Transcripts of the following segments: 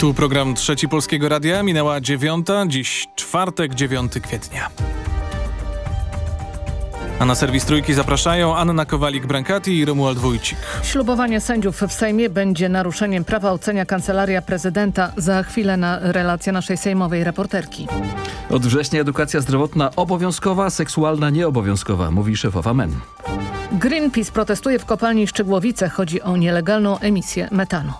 Tu program Trzeci Polskiego Radia. Minęła dziewiąta, dziś czwartek, 9 kwietnia. A na serwis Trójki zapraszają Anna Kowalik-Brankati i Romuald Wójcik. Ślubowanie sędziów w Sejmie będzie naruszeniem prawa ocenia Kancelaria Prezydenta. Za chwilę na relacja naszej sejmowej reporterki. Od września edukacja zdrowotna obowiązkowa, seksualna nieobowiązkowa, mówi szefowa MEN. Greenpeace protestuje w kopalni Szczygłowice. Chodzi o nielegalną emisję metanu.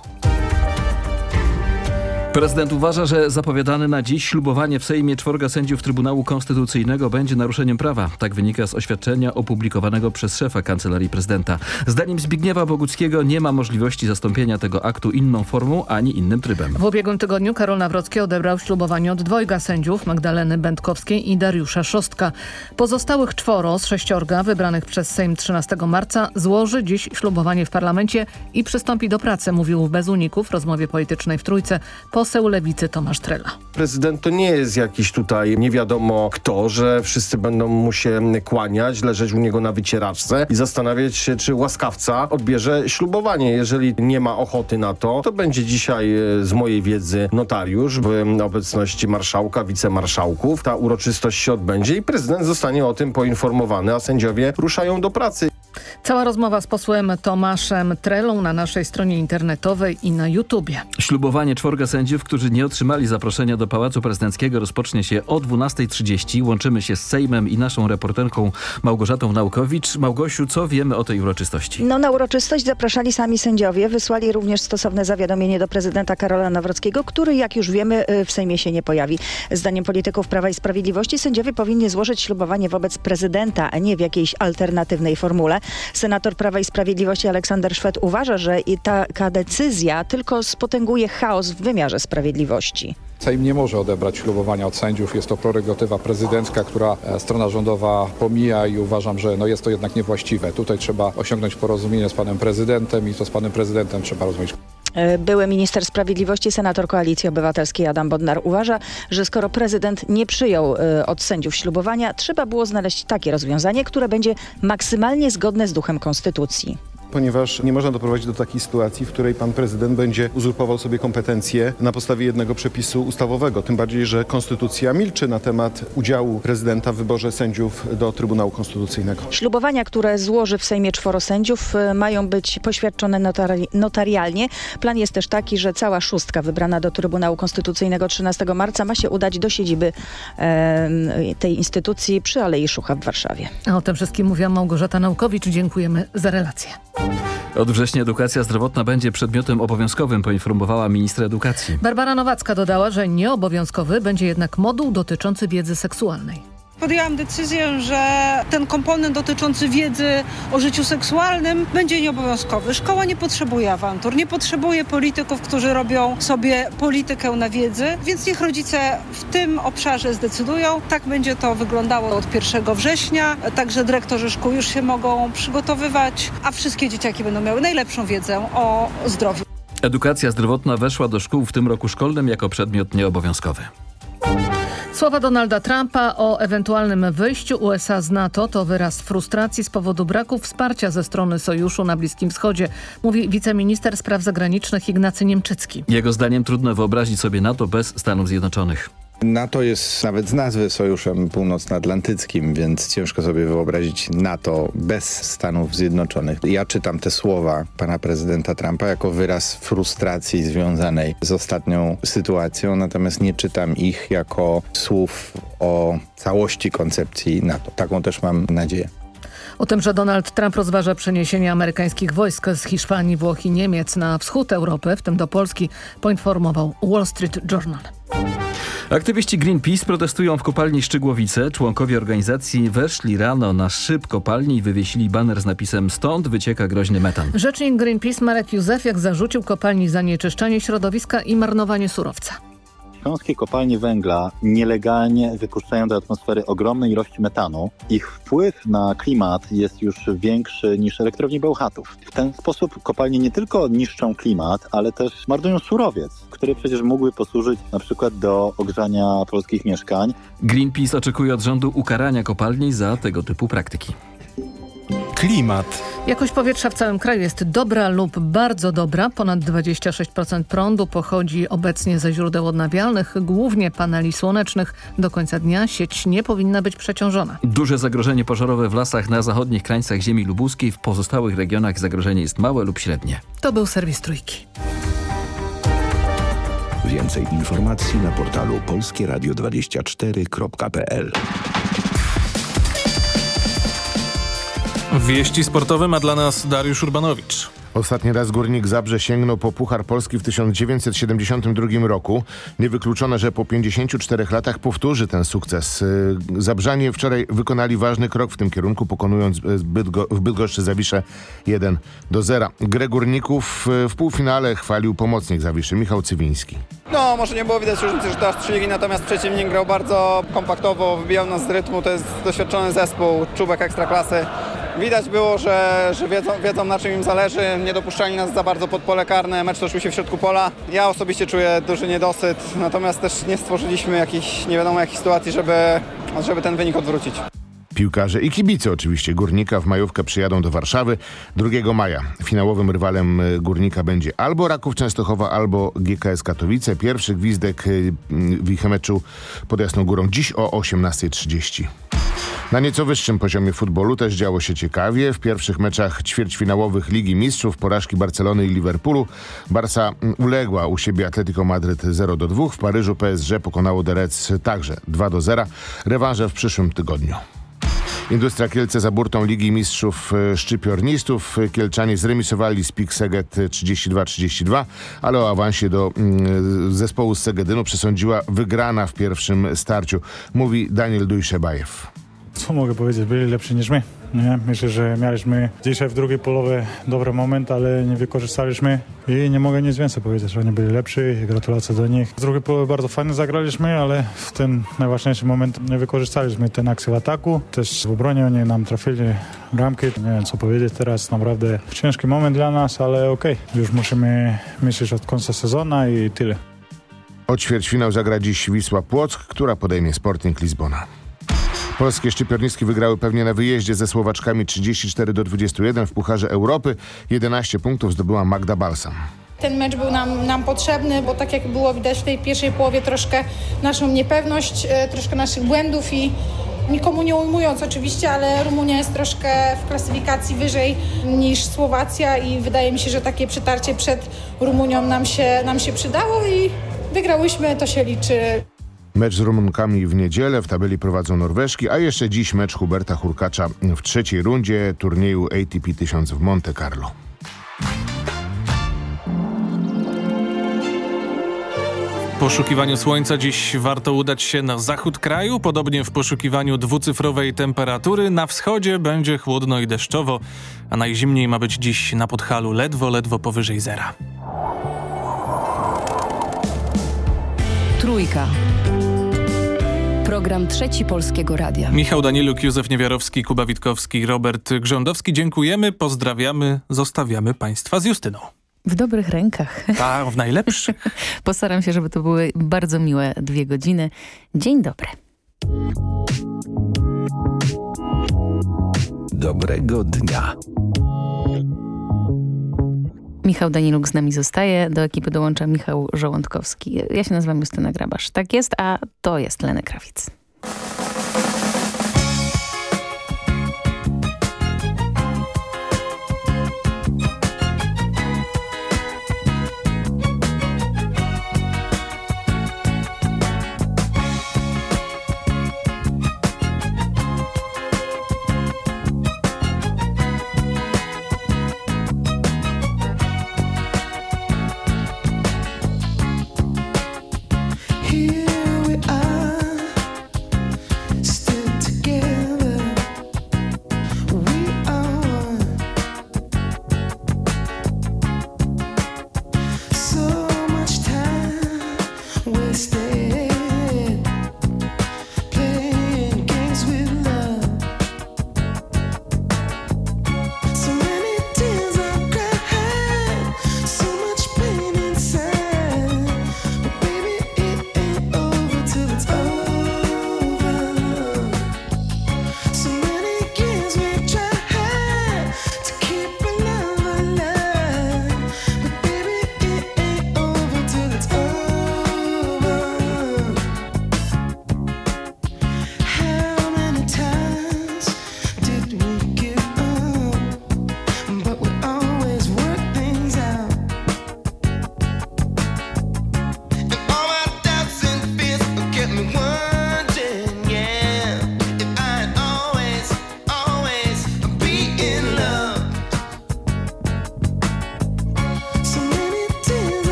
Prezydent uważa, że zapowiadane na dziś ślubowanie w Sejmie czworga sędziów Trybunału Konstytucyjnego będzie naruszeniem prawa. Tak wynika z oświadczenia opublikowanego przez szefa Kancelarii Prezydenta. Zdaniem Zbigniewa Boguckiego nie ma możliwości zastąpienia tego aktu inną formą ani innym trybem. W ubiegłym tygodniu Karol Nawrocki odebrał ślubowanie od dwojga sędziów Magdaleny Będkowskiej i Dariusza Szostka. Pozostałych czworo z sześciorga wybranych przez Sejm 13 marca złoży dziś ślubowanie w parlamencie i przystąpi do pracy, mówił bez uników w rozmowie politycznej w Trójce poseł Lewicy Tomasz Trela. Prezydent to nie jest jakiś tutaj nie wiadomo kto, że wszyscy będą mu się kłaniać, leżeć u niego na wycieraczce i zastanawiać się, czy łaskawca odbierze ślubowanie. Jeżeli nie ma ochoty na to, to będzie dzisiaj e, z mojej wiedzy notariusz w obecności marszałka, wicemarszałków. Ta uroczystość się odbędzie i prezydent zostanie o tym poinformowany, a sędziowie ruszają do pracy. Cała rozmowa z posłem Tomaszem Trelą na naszej stronie internetowej i na YouTubie. Ślubowanie czworga sędziów, którzy nie otrzymali zaproszenia do Pałacu Prezydenckiego rozpocznie się o 12.30. Łączymy się z Sejmem i naszą reporterką Małgorzatą Naukowicz. Małgosiu, co wiemy o tej uroczystości? No na uroczystość zapraszali sami sędziowie. Wysłali również stosowne zawiadomienie do prezydenta Karola Nawrockiego, który jak już wiemy y, w Sejmie się nie pojawi. Zdaniem polityków Prawa i Sprawiedliwości sędziowie powinni złożyć ślubowanie wobec prezydenta, a nie w jakiejś alternatywnej formule. Senator Prawa i Sprawiedliwości Aleksander Szwed uważa, że i taka decyzja tylko spotęguje chaos w wymiarze sprawiedliwości. Sejm nie może odebrać ślubowania od sędziów. Jest to prerogatywa prezydencka, która e, strona rządowa pomija i uważam, że no jest to jednak niewłaściwe. Tutaj trzeba osiągnąć porozumienie z panem prezydentem i to z panem prezydentem trzeba rozmawiać. E, Były minister sprawiedliwości, senator Koalicji Obywatelskiej Adam Bodnar uważa, że skoro prezydent nie przyjął e, od sędziów ślubowania, trzeba było znaleźć takie rozwiązanie, które będzie maksymalnie zgodne z duchem konstytucji. Ponieważ nie można doprowadzić do takiej sytuacji, w której pan prezydent będzie uzurpował sobie kompetencje na podstawie jednego przepisu ustawowego. Tym bardziej, że konstytucja milczy na temat udziału prezydenta w wyborze sędziów do Trybunału Konstytucyjnego. Ślubowania, które złoży w Sejmie czworo sędziów, e, mają być poświadczone notari notarialnie. Plan jest też taki, że cała szóstka wybrana do Trybunału Konstytucyjnego 13 marca ma się udać do siedziby e, tej instytucji przy Alei Szucha w Warszawie. A o tym wszystkim mówiła Małgorzata Naukowicz. Dziękujemy za relację. Od września edukacja zdrowotna będzie przedmiotem obowiązkowym, poinformowała ministra edukacji. Barbara Nowacka dodała, że nieobowiązkowy będzie jednak moduł dotyczący wiedzy seksualnej. Podjęłam decyzję, że ten komponent dotyczący wiedzy o życiu seksualnym będzie nieobowiązkowy. Szkoła nie potrzebuje awantur, nie potrzebuje polityków, którzy robią sobie politykę na wiedzy, więc niech rodzice w tym obszarze zdecydują. Tak będzie to wyglądało od 1 września, także dyrektorzy szkół już się mogą przygotowywać, a wszystkie dzieciaki będą miały najlepszą wiedzę o zdrowiu. Edukacja zdrowotna weszła do szkół w tym roku szkolnym jako przedmiot nieobowiązkowy. Słowa Donalda Trumpa o ewentualnym wyjściu USA z NATO to wyraz frustracji z powodu braku wsparcia ze strony sojuszu na Bliskim Wschodzie, mówi wiceminister spraw zagranicznych Ignacy Niemczycki. Jego zdaniem trudno wyobrazić sobie NATO bez Stanów Zjednoczonych. NATO jest nawet z nazwy sojuszem północnoatlantyckim, więc ciężko sobie wyobrazić NATO bez Stanów Zjednoczonych. Ja czytam te słowa pana prezydenta Trumpa jako wyraz frustracji związanej z ostatnią sytuacją, natomiast nie czytam ich jako słów o całości koncepcji NATO. Taką też mam nadzieję. O tym, że Donald Trump rozważa przeniesienie amerykańskich wojsk z Hiszpanii, Włoch i Niemiec na wschód Europy, w tym do Polski, poinformował Wall Street Journal. Aktywiści Greenpeace protestują w kopalni Szczygłowice. Członkowie organizacji weszli rano na szyb kopalni i wywiesili baner z napisem Stąd wycieka groźny metan. Rzecznik Greenpeace Marek Józefiak zarzucił kopalni zanieczyszczanie środowiska i marnowanie surowca. Śląskie kopalnie węgla nielegalnie wypuszczają do atmosfery ogromne ilości metanu. Ich wpływ na klimat jest już większy niż elektrowni Bełchatów. W ten sposób kopalnie nie tylko niszczą klimat, ale też marnują surowiec, który przecież mógłby posłużyć na przykład do ogrzania polskich mieszkań. Greenpeace oczekuje od rządu ukarania kopalni za tego typu praktyki. Klimat. Jakość powietrza w całym kraju jest dobra lub bardzo dobra. Ponad 26% prądu pochodzi obecnie ze źródeł odnawialnych, głównie paneli słonecznych. Do końca dnia sieć nie powinna być przeciążona. Duże zagrożenie pożarowe w lasach na zachodnich krańcach ziemi lubuskiej. W pozostałych regionach zagrożenie jest małe lub średnie. To był serwis Trójki. Więcej informacji na portalu polskieradio24.pl Wieści sportowe ma dla nas Dariusz Urbanowicz. Ostatni raz Górnik Zabrze sięgnął po Puchar Polski w 1972 roku. Niewykluczone, że po 54 latach powtórzy ten sukces. Y, Zabrzanie wczoraj wykonali ważny krok w tym kierunku, pokonując y, Bydgo w Bydgoszczy Zawiszę 1 do 0. Grę Górników y, w półfinale chwalił pomocnik Zawiszy Michał Cywiński. No, może nie było widać różnicy, że to aż trzy ligi, natomiast przeciwnik grał bardzo kompaktowo, wybijał nas z rytmu, to jest doświadczony zespół, czubek ekstraklasy. Widać było, że, że wiedzą, wiedzą na czym im zależy, nie dopuszczali nas za bardzo pod pole karne, mecz toczył się w środku pola. Ja osobiście czuję duży niedosyt, natomiast też nie stworzyliśmy jakichś nie wiadomo jakich sytuacji, żeby, żeby ten wynik odwrócić. Piłkarze i kibice oczywiście Górnika w majówkę przyjadą do Warszawy 2 maja. Finałowym rywalem y, Górnika będzie albo Raków Częstochowa, albo GKS Katowice. Pierwszy gwizdek y, w ich meczu pod Jasną Górą dziś o 18.30. Na nieco wyższym poziomie futbolu też działo się ciekawie. W pierwszych meczach ćwierćfinałowych Ligi Mistrzów porażki Barcelony i Liverpoolu Barca uległa u siebie Atletico Madryt 0 do 2. W Paryżu PSG pokonało Reds także 2 do 0. Rewanże w przyszłym tygodniu. Industria Kielce za burtą Ligi Mistrzów e, Szczypiornistów. Kielczanie zremisowali z Pik Seget 32-32, ale o awansie do mm, zespołu z Segedynu przesądziła wygrana w pierwszym starciu, mówi Daniel Dujszebajew. Co mogę powiedzieć? Byli lepsi niż my. Nie? Myślę, że mieliśmy dzisiaj w drugiej połowie dobry moment, ale nie wykorzystaliśmy i nie mogę nic więcej powiedzieć. Oni byli lepsi i gratulacje do nich. W drugiej połowie bardzo fajnie zagraliśmy, ale w ten najważniejszy moment nie wykorzystaliśmy ten akcji w ataku. Też w obronie oni nam trafili bramki. Nie wiem co powiedzieć teraz. Naprawdę ciężki moment dla nas, ale okej. Okay. Już musimy myśleć od końca sezonu i tyle. O ćwierćfinał zagra dziś Wisła Płock, która podejmie Sporting Lizbona. Polskie szczypiornistki wygrały pewnie na wyjeździe ze Słowaczkami 34 do 21 w Pucharze Europy. 11 punktów zdobyła Magda Balsam. Ten mecz był nam, nam potrzebny, bo tak jak było widać w tej pierwszej połowie troszkę naszą niepewność, e, troszkę naszych błędów i nikomu nie ujmując oczywiście, ale Rumunia jest troszkę w klasyfikacji wyżej niż Słowacja i wydaje mi się, że takie przetarcie przed Rumunią nam się, nam się przydało i wygrałyśmy, to się liczy. Mecz z Rumunkami w niedzielę w tabeli prowadzą Norweżki, a jeszcze dziś mecz Huberta Hurkacza w trzeciej rundzie turnieju ATP 1000 w Monte Carlo. W poszukiwaniu słońca dziś warto udać się na zachód kraju, podobnie w poszukiwaniu dwucyfrowej temperatury. Na wschodzie będzie chłodno i deszczowo, a najzimniej ma być dziś na Podhalu ledwo, ledwo powyżej zera. Trójka. Program Trzeci Polskiego Radia. Michał Danieluk, Józef Niewiarowski, Kuba Witkowski, Robert Grządowski. Dziękujemy, pozdrawiamy, zostawiamy Państwa z Justyną. W dobrych rękach. Tak, w najlepszych. Postaram się, żeby to były bardzo miłe dwie godziny. Dzień dobry. Dobrego dnia. Michał Daniluk z nami zostaje, do ekipy dołącza Michał Żołądkowski. Ja się nazywam Justyna Grabasz. Tak jest, a to jest Lenę Krawic.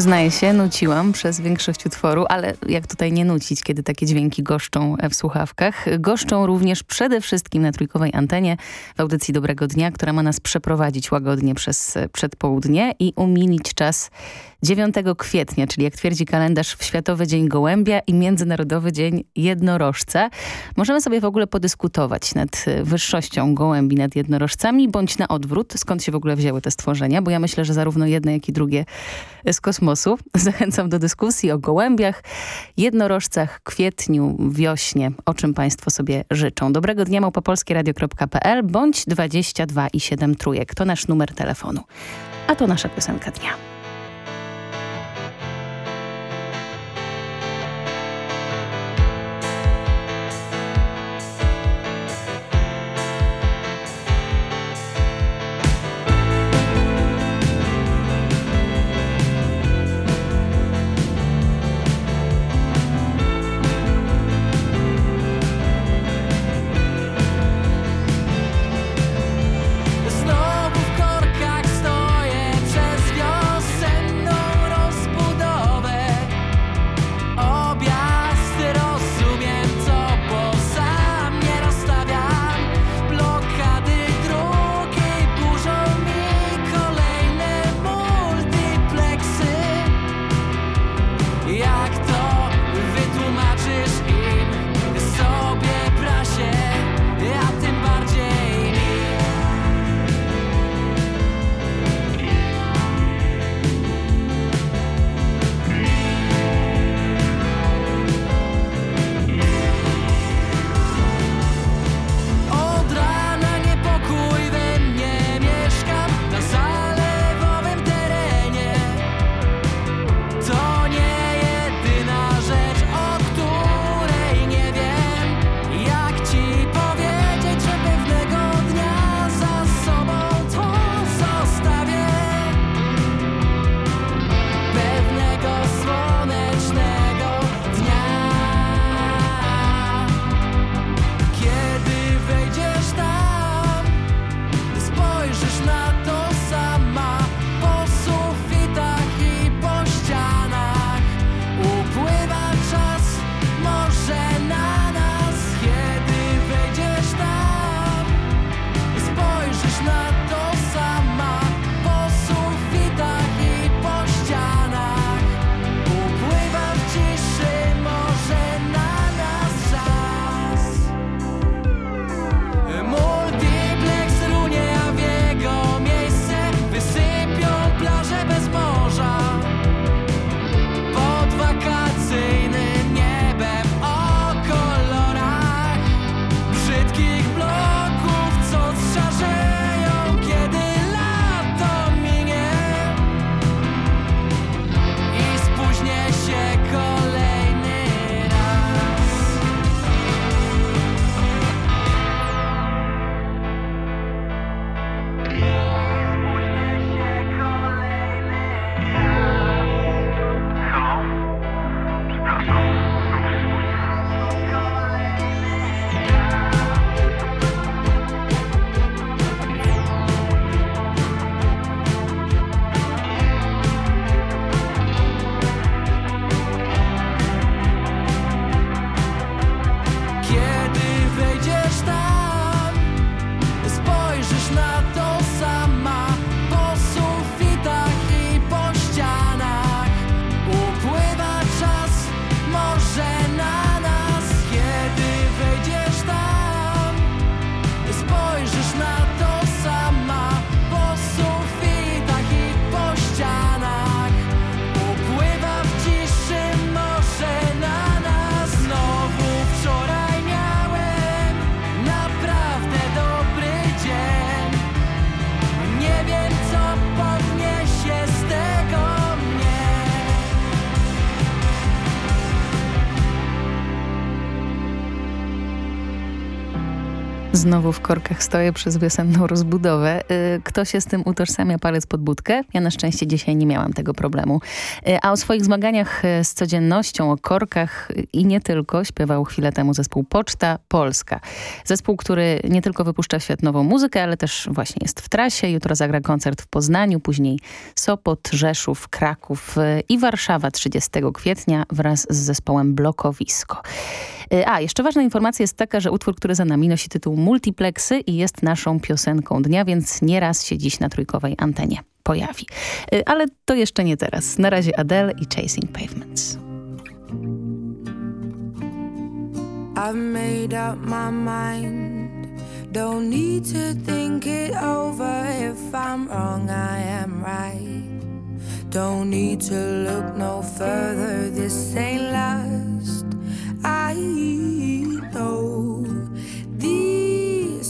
Przyznaję się, nuciłam przez większość utworu, ale jak tutaj nie nucić, kiedy takie dźwięki goszczą w słuchawkach. Goszczą również przede wszystkim na trójkowej antenie w audycji Dobrego Dnia, która ma nas przeprowadzić łagodnie przez przedpołudnie i umilić czas 9 kwietnia, czyli jak twierdzi kalendarz w Światowy Dzień Gołębia i Międzynarodowy Dzień Jednorożca. Możemy sobie w ogóle podyskutować nad wyższością gołębi nad jednorożcami, bądź na odwrót, skąd się w ogóle wzięły te stworzenia, bo ja myślę, że zarówno jedne, jak i drugie z kosmosu. Zachęcam do dyskusji o gołębiach, jednorożcach, kwietniu, wiośnie, o czym Państwo sobie życzą. Dobrego dnia małpopolskieradio.pl bądź 22 i 7 trójek. To nasz numer telefonu. A to nasza piosenka dnia. Znowu w korkach stoję przez wiosenną rozbudowę. Y, kto się z tym utożsamia palec pod budkę? Ja na szczęście dzisiaj nie miałam tego problemu. Y, a o swoich zmaganiach y, z codziennością, o korkach i nie tylko śpiewał chwilę temu zespół Poczta Polska. Zespół, który nie tylko wypuszcza w świat nową muzykę, ale też właśnie jest w trasie. Jutro zagra koncert w Poznaniu, później Sopot, Rzeszów, Kraków i Warszawa 30 kwietnia wraz z zespołem Blokowisko. A, jeszcze ważna informacja jest taka, że utwór, który za nami nosi tytuł Multiplexy i jest naszą piosenką dnia, więc nieraz się dziś na trójkowej antenie pojawi. Ale to jeszcze nie teraz. Na razie Adele i Chasing Pavements. I've made up my mind Don't need to think it over If I'm wrong, I am right Don't need to look no further This ain't last I know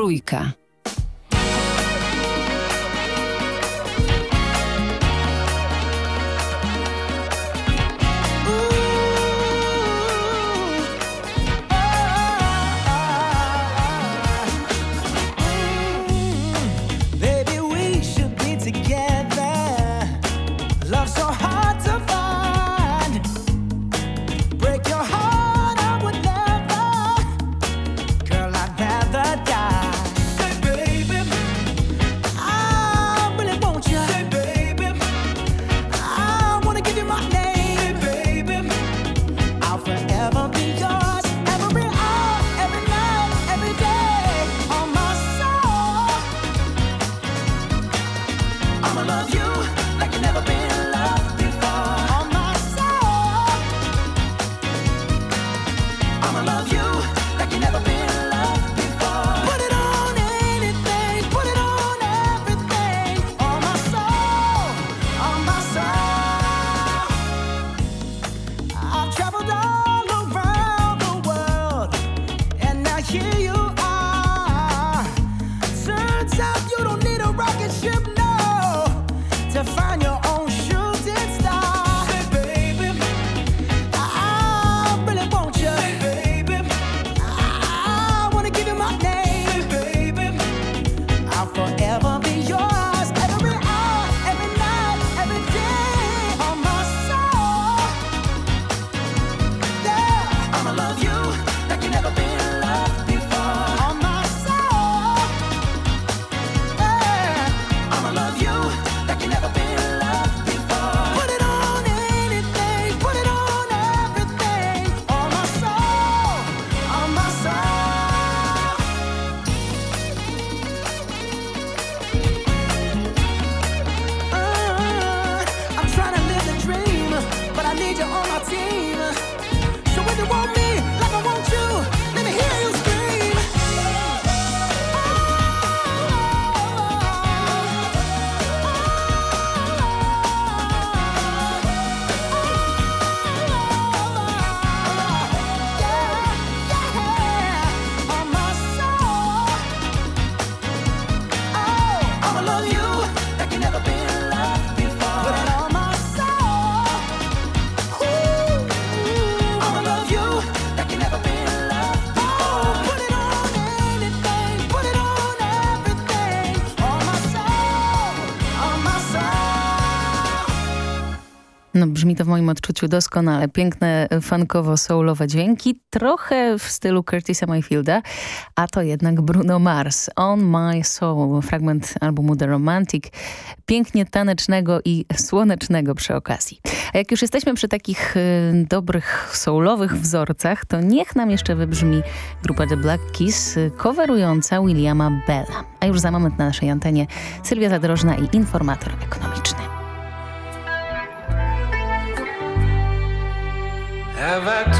Trójka. Brzmi to w moim odczuciu doskonale. Piękne, funkowo-soulowe dźwięki, trochę w stylu Curtisa Mayfielda, a to jednak Bruno Mars. On My Soul, fragment albumu The Romantic, pięknie tanecznego i słonecznego przy okazji. A jak już jesteśmy przy takich y, dobrych soulowych wzorcach, to niech nam jeszcze wybrzmi grupa The Black Keys, y, coverująca Williama Bella. A już za moment na naszej antenie Sylwia Zadrożna i informator ekonomiczny. Have I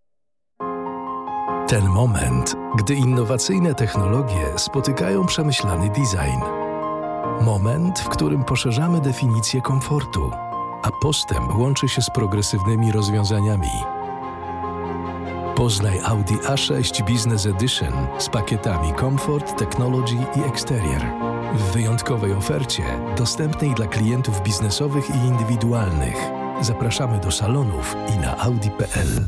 Ten moment, gdy innowacyjne technologie spotykają przemyślany design. Moment, w którym poszerzamy definicję komfortu, a postęp łączy się z progresywnymi rozwiązaniami. Poznaj Audi A6 Business Edition z pakietami Comfort, Technology i Exterior. W wyjątkowej ofercie, dostępnej dla klientów biznesowych i indywidualnych. Zapraszamy do salonów i na audi.pl.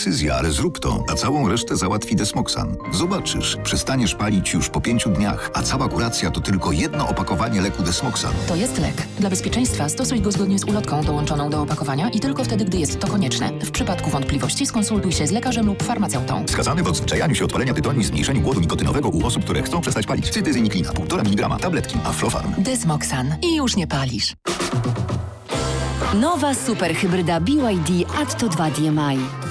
ale zrób to, a całą resztę załatwi Desmoxan. Zobaczysz, przestaniesz palić już po pięciu dniach, a cała kuracja to tylko jedno opakowanie leku Desmoxan. To jest lek. Dla bezpieczeństwa stosuj go zgodnie z ulotką dołączoną do opakowania i tylko wtedy, gdy jest to konieczne. W przypadku wątpliwości skonsultuj się z lekarzem lub farmaceutą. Wskazany w odzwyczajaniu się od palenia tytoniu i zmniejszeniu głodu nikotynowego u osób, które chcą przestać palić. Cytyzyniklina, 1,5 mg, tabletki, Aflofarm. Desmoxan. I już nie palisz. Nowa superhybryda BYD Atto 2 DMI.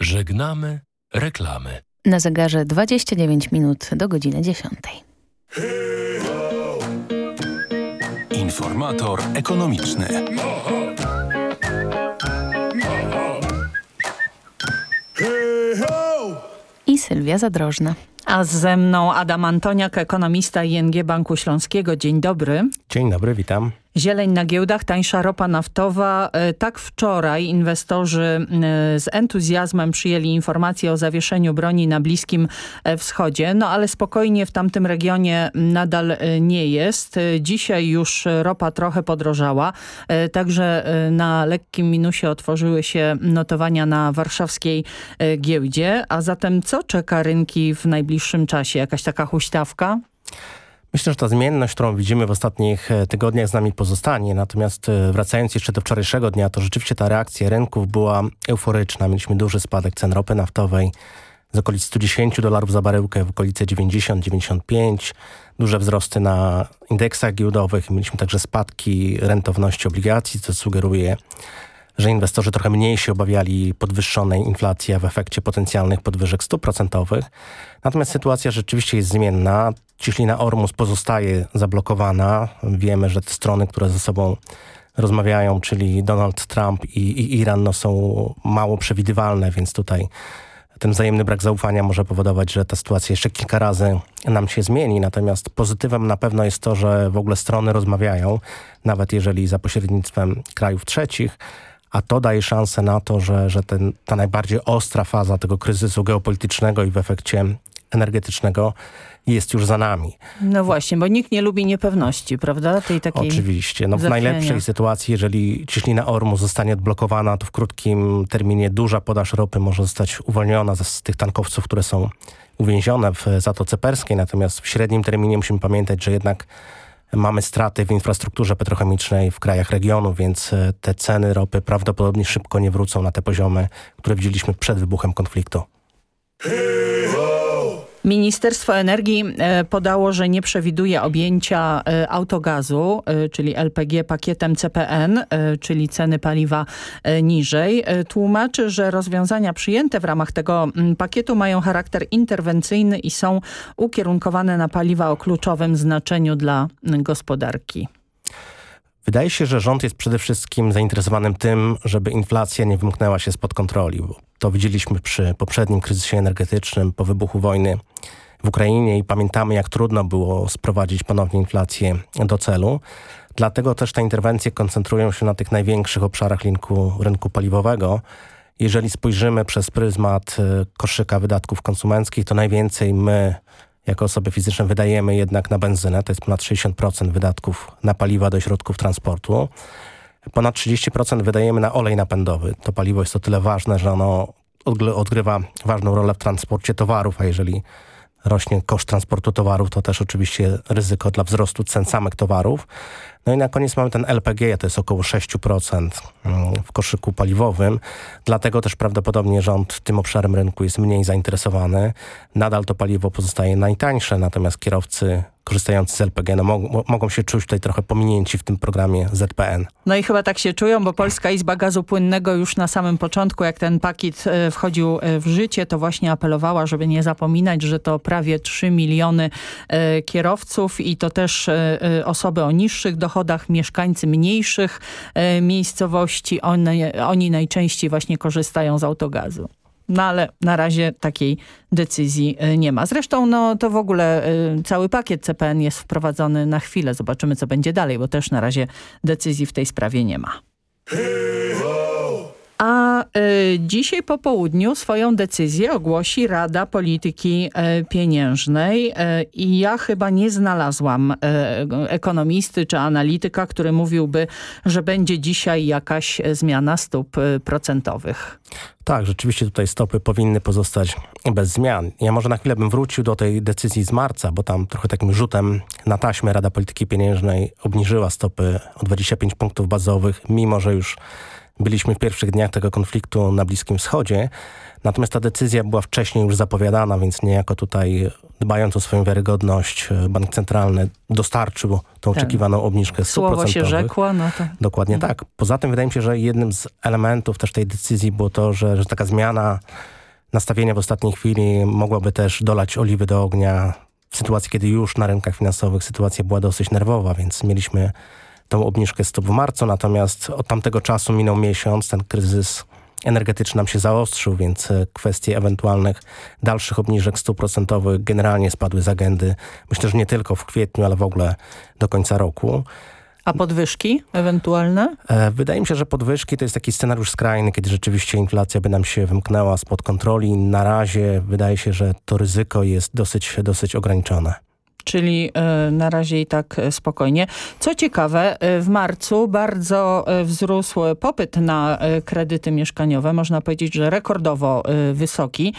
Żegnamy reklamy. Na zegarze 29 minut do godziny 10. Informator ekonomiczny. I Sylwia Zadrożna. A ze mną Adam Antoniak, ekonomista ING Banku Śląskiego. Dzień dobry. Dzień dobry, witam. Zieleń na giełdach, tańsza ropa naftowa. E, Tak wczoraj inwestorzy e, z entuzjazmem przyjęli informację o zawieszeniu broni na Bliskim e, Wschodzie. No ale spokojnie w tamtym regionie nadal nie jest. Dzisiaj już ropa trochę podrożała. Także na lekkim minusie otworzyły się notowania na warszawskiej giełdzie. A zatem co czeka rynki w najbliższym czasie? Jakaś taka huśtawka? Myślę, że ta zmienność, którą widzimy w ostatnich e, tygodniach z nami pozostanie. Natomiast e, wracając jeszcze do wczorajszego dnia, to rzeczywiście ta reakcja rynków była euforyczna. Mieliśmy duży spadek cen ropy naftowej z okolic 110 dolarów za baryłkę w okolice 90-95. Duże wzrosty na indeksach giełdowych. Mieliśmy także spadki rentowności obligacji, co sugeruje, że inwestorzy trochę mniej się obawiali podwyższonej inflacji, a w efekcie potencjalnych podwyżek stóp procentowych. Natomiast sytuacja rzeczywiście jest zmienna. Ciśnina Ormus pozostaje zablokowana. Wiemy, że te strony, które ze sobą rozmawiają, czyli Donald Trump i, i Iran, no są mało przewidywalne, więc tutaj ten wzajemny brak zaufania może powodować, że ta sytuacja jeszcze kilka razy nam się zmieni. Natomiast pozytywem na pewno jest to, że w ogóle strony rozmawiają, nawet jeżeli za pośrednictwem krajów trzecich, a to daje szansę na to, że, że ten, ta najbardziej ostra faza tego kryzysu geopolitycznego i w efekcie energetycznego jest już za nami. No właśnie, bo nikt nie lubi niepewności, prawda? Tej takiej Oczywiście. No w najlepszej sytuacji, jeżeli ciśnina Ormu zostanie odblokowana, to w krótkim terminie duża podaż ropy może zostać uwolniona z, z tych tankowców, które są uwięzione w Zatoce Perskiej. Natomiast w średnim terminie musimy pamiętać, że jednak mamy straty w infrastrukturze petrochemicznej w krajach regionu, więc e, te ceny ropy prawdopodobnie szybko nie wrócą na te poziomy, które widzieliśmy przed wybuchem konfliktu. Ministerstwo Energii e, podało, że nie przewiduje objęcia e, autogazu, e, czyli LPG pakietem CPN, czyli ceny paliwa niżej. Tłumaczy, że rozwiązania przyjęte w ramach tego mm, pakietu mają charakter interwencyjny i są ukierunkowane na paliwa o kluczowym znaczeniu dla mm, gospodarki. Wydaje się, że rząd jest przede wszystkim zainteresowanym tym, żeby inflacja nie wymknęła się spod kontroli. To widzieliśmy przy poprzednim kryzysie energetycznym, po wybuchu wojny w Ukrainie i pamiętamy, jak trudno było sprowadzić ponownie inflację do celu. Dlatego też te interwencje koncentrują się na tych największych obszarach rynku, rynku paliwowego. Jeżeli spojrzymy przez pryzmat y, koszyka wydatków konsumenckich, to najwięcej my jako osoby fizyczne wydajemy jednak na benzynę, to jest ponad 60% wydatków na paliwa do środków transportu. Ponad 30% wydajemy na olej napędowy. To paliwo jest o tyle ważne, że ono odgry- odgrywa ważną rolę w transporcie towarów, a jeżeli rośnie koszt transportu towarów, to też oczywiście ryzyko dla wzrostu cen samych towarów. No i na koniec mamy ten LPG, to jest około 6% mm, w koszyku paliwowym. Dlatego też prawdopodobnie rząd tym obszarem rynku jest mniej zainteresowany. Nadal to paliwo pozostaje najtańsze, natomiast kierowcy korzystający z LPG no, mo- mogą się czuć tutaj trochę pominięci w tym programie ZPN. No i chyba tak się czują, bo Polska Izba Gazu Płynnego już na samym początku, jak ten pakiet e, wchodził e, w życie, to właśnie apelowała, żeby nie zapominać, że to prawie 3 miliony e, kierowców i to też osoby o niższych dochodach, mieszkańcy mniejszych e, miejscowości. One, oni najczęściej właśnie korzystają z autogazu. No ale na razie takiej decyzji e, nie ma. Zresztą no, to w ogóle e, cały pakiet CPN jest wprowadzony na chwilę. Zobaczymy co będzie dalej, bo też na razie decyzji w tej sprawie nie ma. Y, dzisiaj po południu swoją decyzję ogłosi Rada Polityki y, Pieniężnej y, i ja chyba nie znalazłam ekonomisty czy analityka, który mówiłby, że będzie dzisiaj jakaś zmiana stóp procentowych. Tak, rzeczywiście tutaj stopy powinny pozostać bez zmian. Ja może na chwilę bym wrócił do tej decyzji z marca, bo tam trochę takim rzutem na taśmę Rada Polityki Pieniężnej obniżyła stopy o 25 punktów bazowych, mimo że już byliśmy w pierwszych dniach tego konfliktu na Bliskim Wschodzie. Natomiast ta decyzja była wcześniej już zapowiadana, więc niejako tutaj dbając o swoją wiarygodność, bank centralny dostarczył tą Tak. oczekiwaną obniżkę Słowo się rzekło, no to... Dokładnie tak. Poza tym wydaje mi się, że jednym z elementów też tej decyzji było to, że, że taka zmiana nastawienia w ostatniej chwili mogłaby też dolać oliwy do ognia w sytuacji, kiedy już na rynkach finansowych sytuacja była dosyć nerwowa, więc mieliśmy tą obniżkę stóp w marcu, natomiast od tamtego czasu minął miesiąc, ten kryzys energetyczny nam się zaostrzył, więc e, kwestie ewentualnych dalszych obniżek stóp procentowych generalnie spadły z agendy. Myślę, że nie tylko w kwietniu, ale w ogóle do końca roku. A podwyżki ewentualne? E, Wydaje mi się, że podwyżki to jest taki scenariusz skrajny, kiedy rzeczywiście inflacja by nam się wymknęła spod kontroli. Na razie wydaje się, że to ryzyko jest dosyć, dosyć ograniczone. Czyli e, na razie i tak e, spokojnie. Co ciekawe, e, w marcu bardzo wzrósł popyt na kredyty mieszkaniowe. Można powiedzieć, że rekordowo wysoki.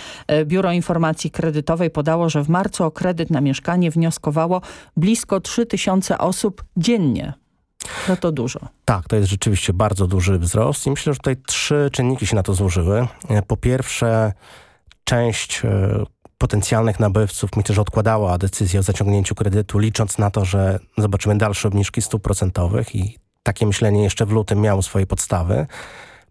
Biuro Informacji Kredytowej podało, że w marcu o kredyt na mieszkanie wnioskowało blisko 3000 osób dziennie. No to dużo. Tak, to jest rzeczywiście bardzo duży wzrost i myślę, że tutaj trzy czynniki się na to złożyły. Po pierwsze, część potencjalnych nabywców myślę, że odkładała decyzję o zaciągnięciu kredytu, licząc na to, że zobaczymy dalsze obniżki stóp procentowych i takie myślenie jeszcze w lutym miało swoje podstawy.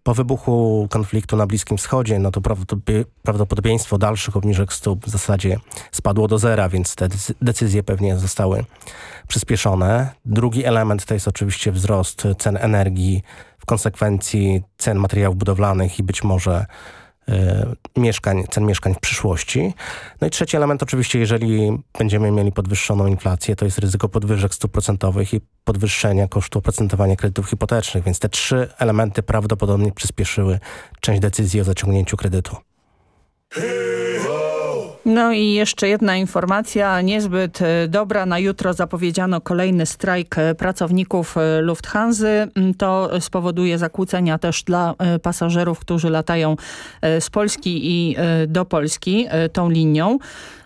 Po wybuchu konfliktu na Bliskim Wschodzie, no to prawdopodobie- prawdopodobieństwo dalszych obniżek stóp w zasadzie spadło do zera, więc te decy- decyzje pewnie zostały przyspieszone. Drugi element to jest oczywiście wzrost cen energii, w konsekwencji cen materiałów budowlanych i być może mieszkań, cen mieszkań w przyszłości. No i trzeci element oczywiście, jeżeli będziemy mieli podwyższoną inflację, to jest ryzyko podwyżek stóp procentowych i podwyższenia kosztu oprocentowania kredytów hipotecznych, więc te trzy elementy prawdopodobnie przyspieszyły część decyzji o zaciągnięciu kredytu. No i jeszcze jedna informacja, niezbyt e, dobra. Na jutro zapowiedziano kolejny strajk e, pracowników e, Lufthansa. Mm, To spowoduje zakłócenia też dla pasażerów, którzy latają z Polski i do Polski tą linią.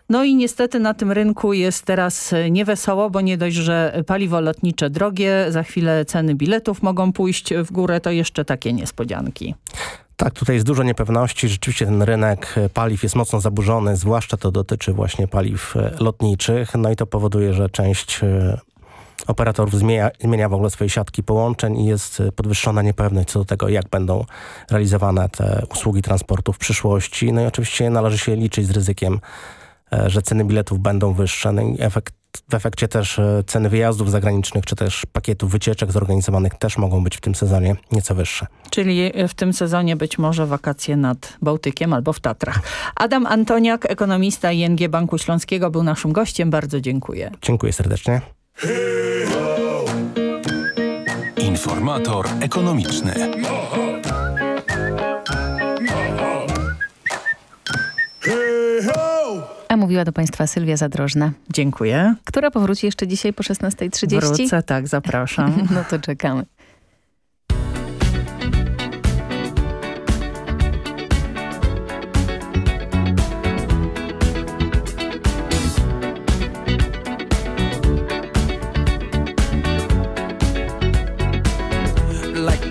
No i niestety na tym rynku jest teraz niewesoło, bo nie dość, że paliwo lotnicze drogie, za chwilę ceny biletów mogą pójść w górę, to jeszcze takie niespodzianki. Tak, tutaj jest dużo niepewności. Rzeczywiście ten rynek paliw jest mocno zaburzony, zwłaszcza to dotyczy właśnie paliw e, lotniczych. No i to powoduje, że część e, operatorów zmienia, zmienia w ogóle swoje siatki połączeń i jest e, podwyższona niepewność co do tego, jak będą realizowane te usługi transportu w przyszłości. No i oczywiście należy się liczyć z ryzykiem, że ceny biletów będą wyższe. No i efekt, w efekcie też e, ceny wyjazdów zagranicznych, czy też pakietów wycieczek zorganizowanych też mogą być w tym sezonie nieco wyższe. Czyli w tym sezonie być może wakacje nad Bałtykiem albo w Tatrach. Adam Antoniak, ekonomista ING Banku Śląskiego był naszym gościem. Bardzo dziękuję. Dziękuję serdecznie. Informator ekonomiczny. A mówiła do Państwa Sylwia Zadrożna. Dziękuję. Która powróci jeszcze dzisiaj po 16.30? Wrócę, tak, zapraszam. no to czekamy.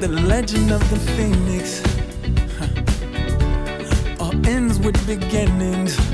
the legend of the phoenix huh. all ends with beginnings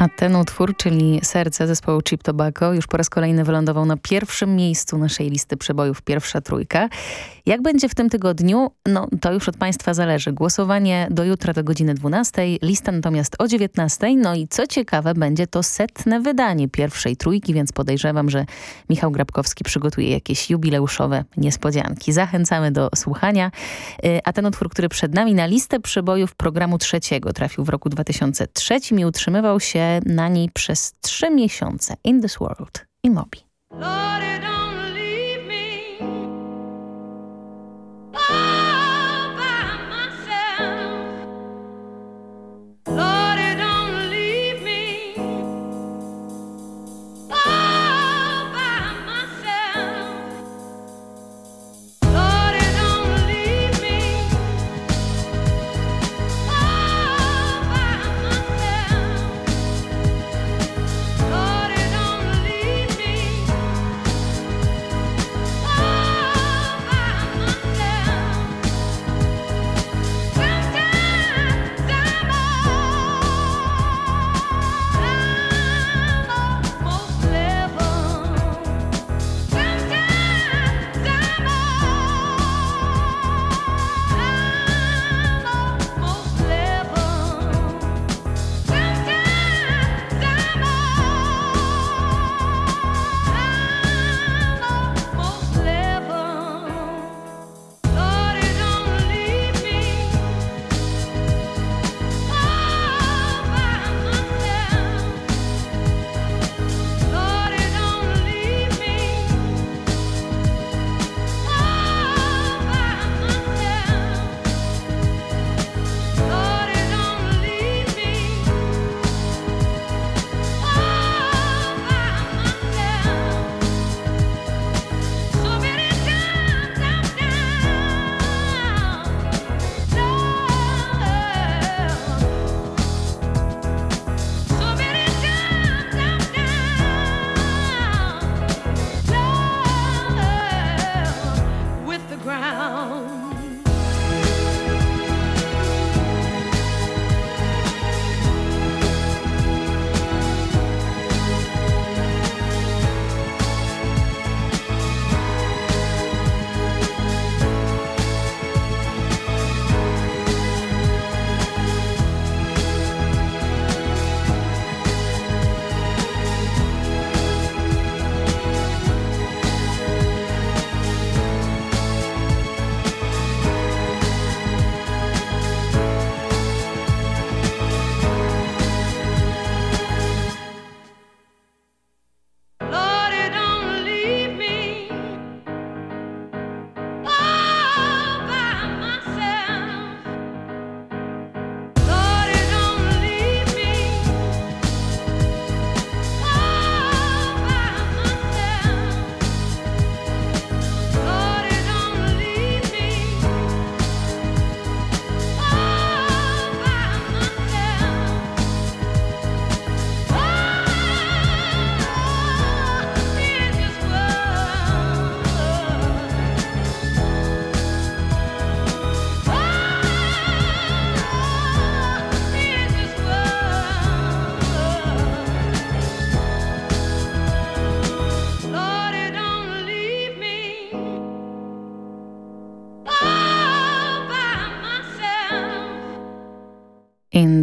A ten utwór, czyli Serce zespołu Chip Tobacco, już po raz kolejny wylądował na pierwszym miejscu naszej listy przebojów Pierwsza Trójka. Jak będzie w tym tygodniu? No to już od Państwa zależy. Głosowanie do jutra do godziny 12, lista natomiast o 19. No i co ciekawe, będzie to setne wydanie Pierwszej Trójki, więc podejrzewam, że Michał Grabkowski przygotuje jakieś jubileuszowe niespodzianki. Zachęcamy do słuchania. Y, A ten utwór, który przed nami na listę przebojów programu trzeciego trafił w roku 2003 i utrzymywał się na niej przez trzy miesiące. In This World i Moby.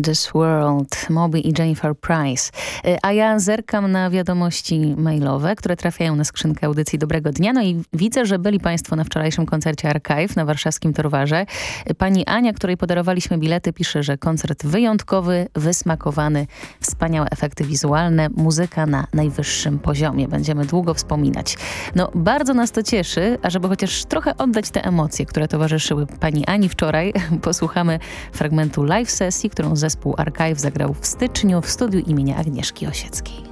This World, Moby i Jennifer Price. Y, A ja zerkam na wiadomości mailowe, które trafiają na skrzynkę audycji Dobrego Dnia. No i widzę, że byli Państwo na wczorajszym koncercie Archive na warszawskim Torwarze. Y, Pani Ania, której podarowaliśmy bilety, pisze, że koncert wyjątkowy, wysmakowany, wspaniałe efekty wizualne, muzyka na najwyższym poziomie. Będziemy długo wspominać. No, bardzo nas to cieszy, a żeby chociaż trochę oddać te emocje, które towarzyszyły Pani Ani wczoraj, posłuchamy fragmentu live sesji, którą zespół Archive zagrał w styczniu w studiu imienia Agnieszki Osieckiej.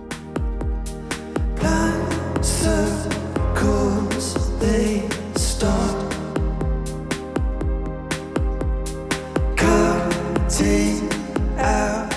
Out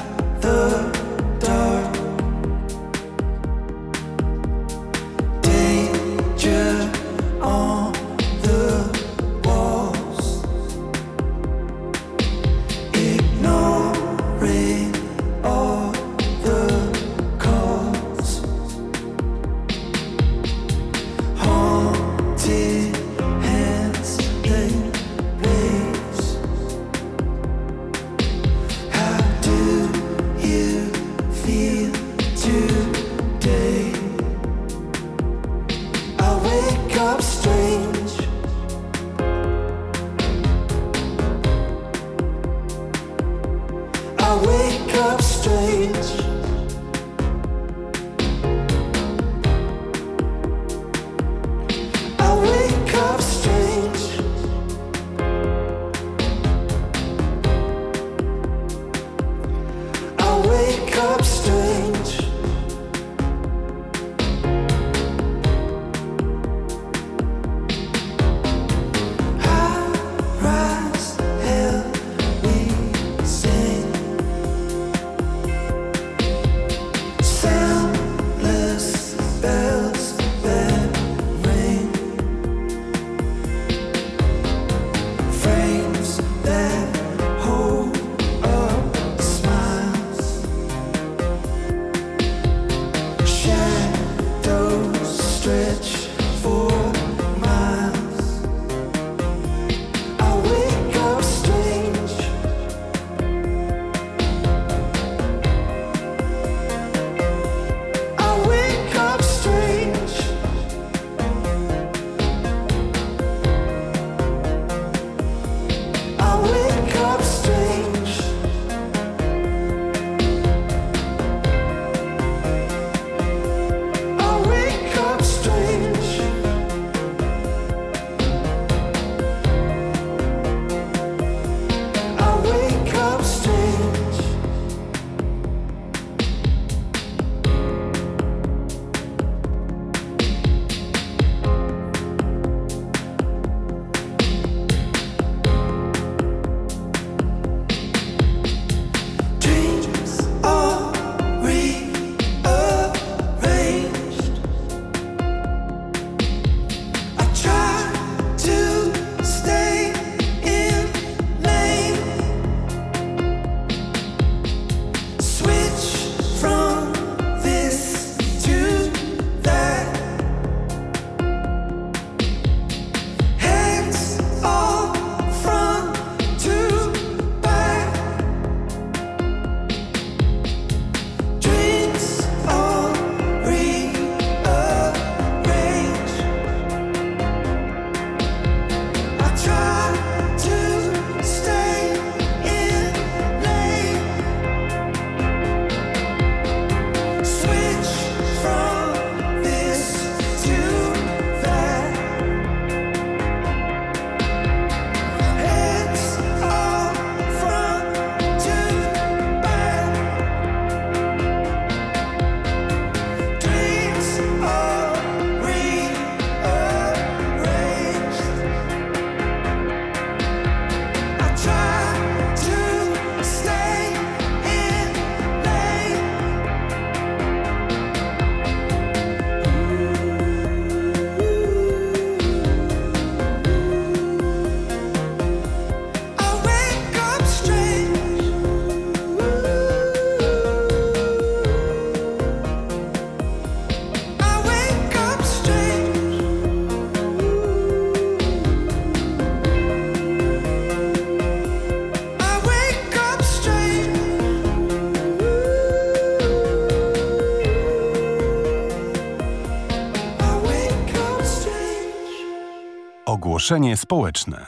Ogłoszenie społeczne.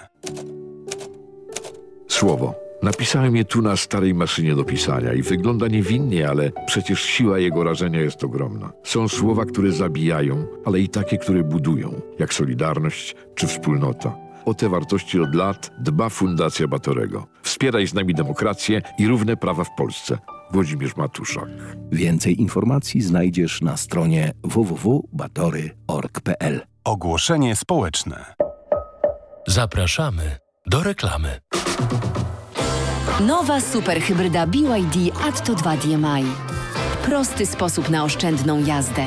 Słowo. Napisałem je tu na starej maszynie do pisania i wygląda niewinnie, ale przecież siła jego rażenia jest ogromna. Są słowa, które zabijają, ale i takie, które budują, jak solidarność czy wspólnota. O te wartości od lat dba Fundacja Batorego. Wspieraj z nami demokrację i równe prawa w Polsce. Włodzimierz Matuszak. Więcej informacji znajdziesz na stronie www.batory.org.pl. Ogłoszenie społeczne. Zapraszamy do reklamy. Nowa superhybryda BYD Atto 2 DMI. Prosty sposób na oszczędną jazdę.